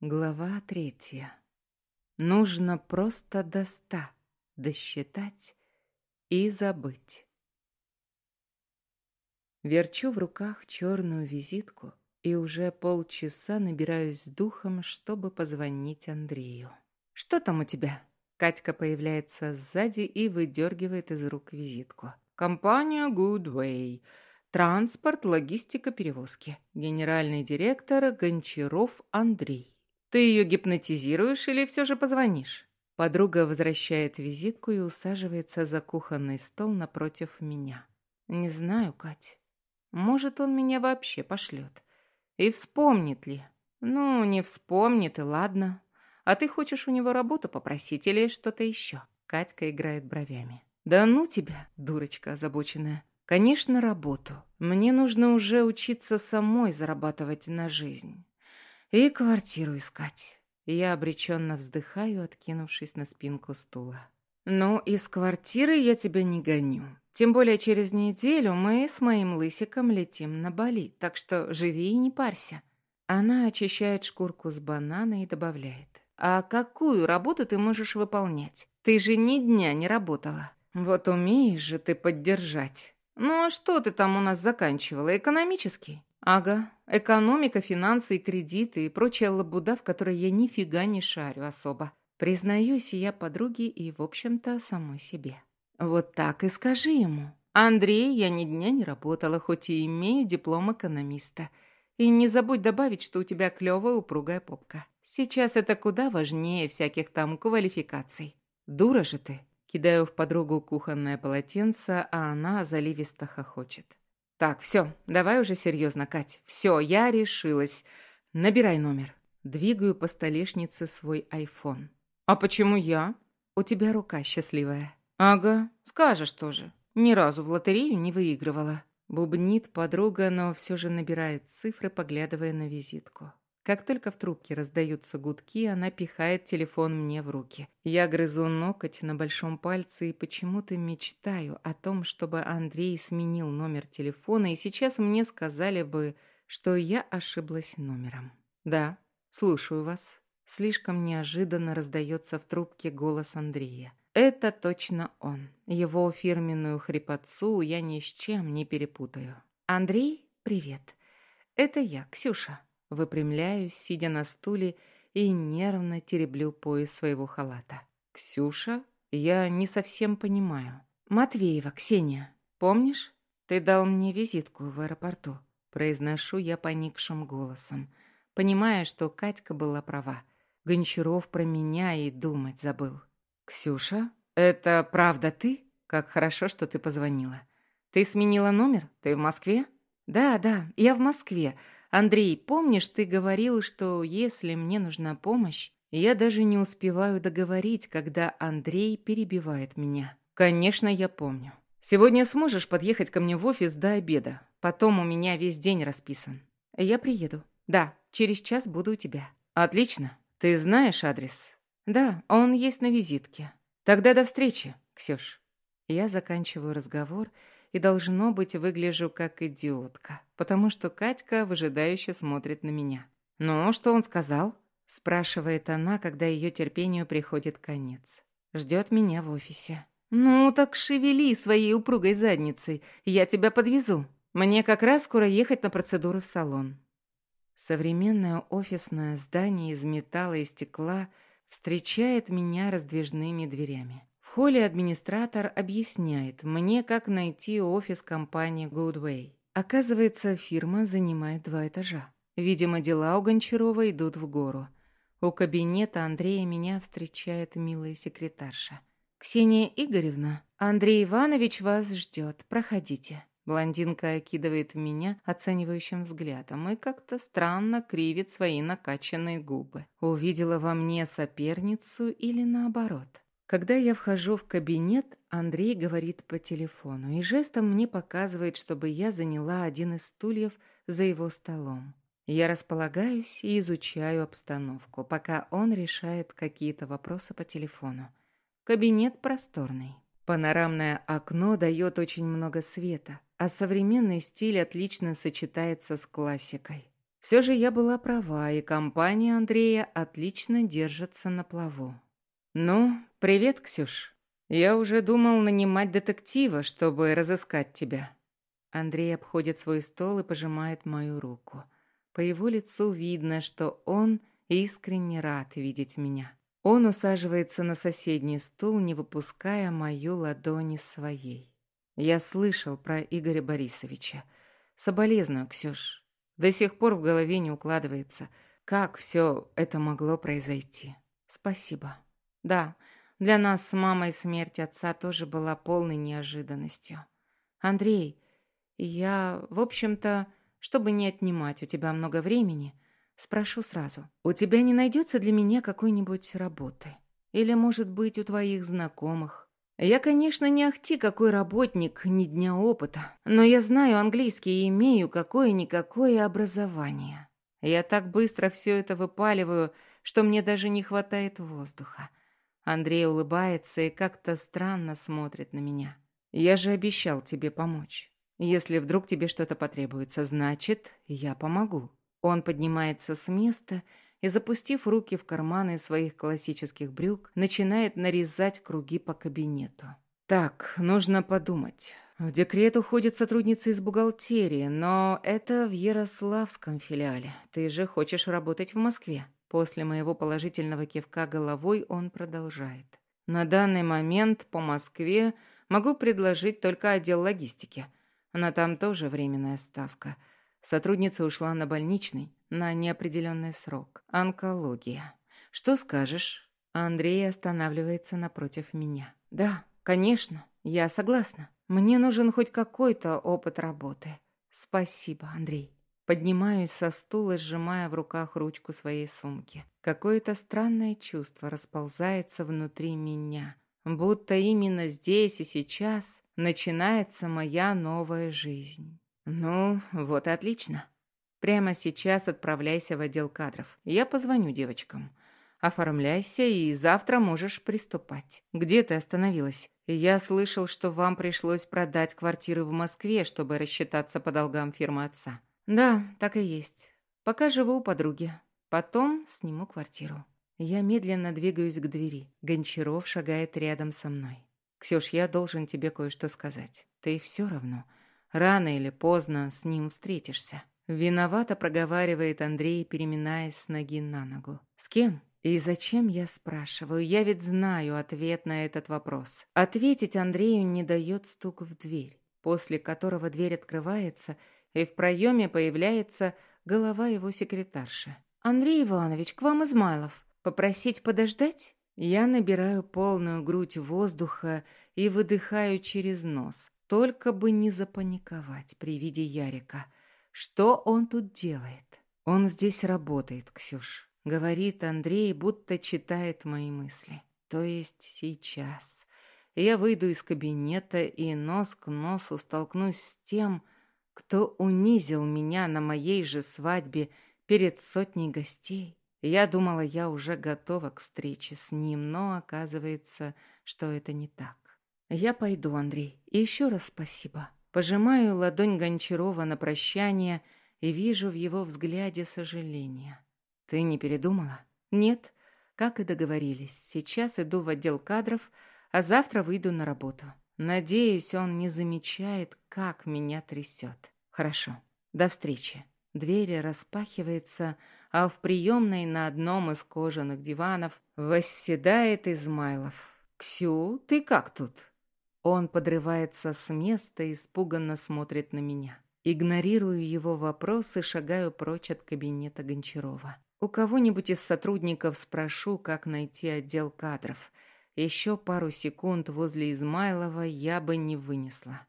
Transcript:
Глава третья. Нужно просто до ста досчитать и забыть. Верчу в руках черную визитку и уже полчаса набираюсь духом, чтобы позвонить Андрею. «Что там у тебя?» Катька появляется сзади и выдергивает из рук визитку. «Компания Goodway. Транспорт, логистика, перевозки. Генеральный директор Гончаров Андрей». Ты ее гипнотизируешь или все же позвонишь?» Подруга возвращает визитку и усаживается за кухонный стол напротив меня. «Не знаю, Кать. Может, он меня вообще пошлет. И вспомнит ли? Ну, не вспомнит, и ладно. А ты хочешь у него работу попросить или что-то еще?» Катька играет бровями. «Да ну тебя, дурочка озабоченная. Конечно, работу. Мне нужно уже учиться самой зарабатывать на жизнь. И квартиру искать. Я обреченно вздыхаю, откинувшись на спинку стула. «Ну, из квартиры я тебя не гоню. Тем более через неделю мы с моим лысиком летим на Бали, так что живи и не парься». Она очищает шкурку с банана и добавляет. «А какую работу ты можешь выполнять? Ты же ни дня не работала. Вот умеешь же ты поддержать. Ну а что ты там у нас заканчивала? Экономический?» Ага, экономика, финансы и кредиты и прочая лабуда, в которой я нифига не шарю особо. Признаюсь я подруге и, в общем-то, самой себе. Вот так и скажи ему. Андрей, я ни дня не работала, хоть и имею диплом экономиста. И не забудь добавить, что у тебя клевая упругая попка. Сейчас это куда важнее всяких там квалификаций. Дура же ты. Кидаю в подругу кухонное полотенце, а она заливисто хохочет. «Так, все, давай уже серьезно, Кать. Все, я решилась. Набирай номер». Двигаю по столешнице свой айфон. «А почему я?» «У тебя рука счастливая». «Ага, скажешь тоже. Ни разу в лотерею не выигрывала». Бубнит подруга, но все же набирает цифры, поглядывая на визитку. Как только в трубке раздаются гудки, она пихает телефон мне в руки. Я грызу ноготь на большом пальце и почему-то мечтаю о том, чтобы Андрей сменил номер телефона, и сейчас мне сказали бы, что я ошиблась номером. «Да, слушаю вас». Слишком неожиданно раздается в трубке голос Андрея. Это точно он. Его фирменную хрипотцу я ни с чем не перепутаю. «Андрей, привет. Это я, Ксюша». Выпрямляюсь, сидя на стуле, и нервно тереблю пояс своего халата. «Ксюша? Я не совсем понимаю». «Матвеева, Ксения, помнишь? Ты дал мне визитку в аэропорту». Произношу я поникшим голосом, понимая, что Катька была права. Гончаров про меня и думать забыл. «Ксюша, это правда ты? Как хорошо, что ты позвонила. Ты сменила номер? Ты в Москве?» «Да, да, я в Москве. Андрей, помнишь, ты говорил, что если мне нужна помощь, я даже не успеваю договорить, когда Андрей перебивает меня. Конечно, я помню. Сегодня сможешь подъехать ко мне в офис до обеда. Потом у меня весь день расписан. Я приеду. Да, через час буду у тебя. Отлично. Ты знаешь адрес? Да, он есть на визитке. Тогда до встречи, Ксюш. Я заканчиваю разговор и, должно быть, выгляжу как идиотка, потому что Катька выжидающе смотрит на меня. «Ну, что он сказал?» – спрашивает она, когда ее терпению приходит конец. Ждет меня в офисе. «Ну, так шевели своей упругой задницей, я тебя подвезу. Мне как раз скоро ехать на процедуры в салон». Современное офисное здание из металла и стекла встречает меня раздвижными дверями холле администратор объясняет мне, как найти офис компании Goodway. Оказывается, фирма занимает два этажа. Видимо, дела у Гончарова идут в гору. У кабинета Андрея меня встречает милая секретарша. «Ксения Игоревна, Андрей Иванович вас ждет. Проходите». Блондинка окидывает меня оценивающим взглядом и как-то странно кривит свои накачанные губы. Увидела во мне соперницу или наоборот? Когда я вхожу в кабинет, Андрей говорит по телефону и жестом мне показывает, чтобы я заняла один из стульев за его столом. Я располагаюсь и изучаю обстановку, пока он решает какие-то вопросы по телефону. Кабинет просторный. Панорамное окно дает очень много света, а современный стиль отлично сочетается с классикой. Все же я была права, и компания Андрея отлично держится на плаву. «Ну, привет, Ксюш. Я уже думал нанимать детектива, чтобы разыскать тебя». Андрей обходит свой стол и пожимает мою руку. По его лицу видно, что он искренне рад видеть меня. Он усаживается на соседний стул, не выпуская мою ладони своей. Я слышал про Игоря Борисовича. Соболезную, Ксюш. До сих пор в голове не укладывается, как все это могло произойти. Спасибо. Да, для нас с мамой смерть отца тоже была полной неожиданностью. Андрей, я, в общем-то, чтобы не отнимать у тебя много времени, спрошу сразу. У тебя не найдется для меня какой-нибудь работы? Или, может быть, у твоих знакомых? Я, конечно, не ахти какой работник, ни дня опыта, но я знаю английский и имею какое-никакое образование. Я так быстро все это выпаливаю, что мне даже не хватает воздуха. Андрей улыбается и как-то странно смотрит на меня. Я же обещал тебе помочь. Если вдруг тебе что-то потребуется, значит, я помогу. Он поднимается с места и, запустив руки в карманы своих классических брюк, начинает нарезать круги по кабинету. Так, нужно подумать. В декрет уходит сотрудница из бухгалтерии, но это в Ярославском филиале. Ты же хочешь работать в Москве. После моего положительного кивка головой он продолжает. На данный момент по Москве могу предложить только отдел логистики – но там тоже временная ставка. Сотрудница ушла на больничный на неопределенный срок. Онкология. Что скажешь? Андрей останавливается напротив меня. Да, конечно, я согласна. Мне нужен хоть какой-то опыт работы. Спасибо, Андрей. Поднимаюсь со стула, сжимая в руках ручку своей сумки. Какое-то странное чувство расползается внутри меня, будто именно здесь и сейчас начинается моя новая жизнь. Ну, вот и отлично. Прямо сейчас отправляйся в отдел кадров. Я позвоню девочкам. Оформляйся, и завтра можешь приступать. Где ты остановилась? Я слышал, что вам пришлось продать квартиры в Москве, чтобы рассчитаться по долгам фирмы отца. Да, так и есть. Пока живу у подруги. Потом сниму квартиру. Я медленно двигаюсь к двери. Гончаров шагает рядом со мной. «Ксюш, я должен тебе кое-что сказать. Ты все равно, рано или поздно с ним встретишься». Виновато проговаривает Андрей, переминаясь с ноги на ногу. «С кем?» И зачем я спрашиваю? Я ведь знаю ответ на этот вопрос. Ответить Андрею не дает стук в дверь, после которого дверь открывается, и в проеме появляется голова его секретарши. «Андрей Иванович, к вам Измайлов». Попросить подождать? Я набираю полную грудь воздуха и выдыхаю через нос, только бы не запаниковать при виде Ярика. Что он тут делает? Он здесь работает, Ксюш. Говорит Андрей, будто читает мои мысли. То есть сейчас. Я выйду из кабинета и нос к носу столкнусь с тем, кто унизил меня на моей же свадьбе перед сотней гостей. Я думала, я уже готова к встрече с ним, но оказывается, что это не так. Я пойду, Андрей, и еще раз спасибо. Пожимаю ладонь Гончарова на прощание и вижу в его взгляде сожаление. Ты не передумала? Нет, как и договорились. Сейчас иду в отдел кадров, а завтра выйду на работу. Надеюсь, он не замечает, как меня трясет. Хорошо, до встречи. Дверь распахивается, а в приемной на одном из кожаных диванов восседает Измайлов. «Ксю, ты как тут?» Он подрывается с места и испуганно смотрит на меня. Игнорирую его вопрос и шагаю прочь от кабинета Гончарова. У кого-нибудь из сотрудников спрошу, как найти отдел кадров. Еще пару секунд возле Измайлова я бы не вынесла.